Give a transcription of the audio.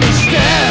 understand.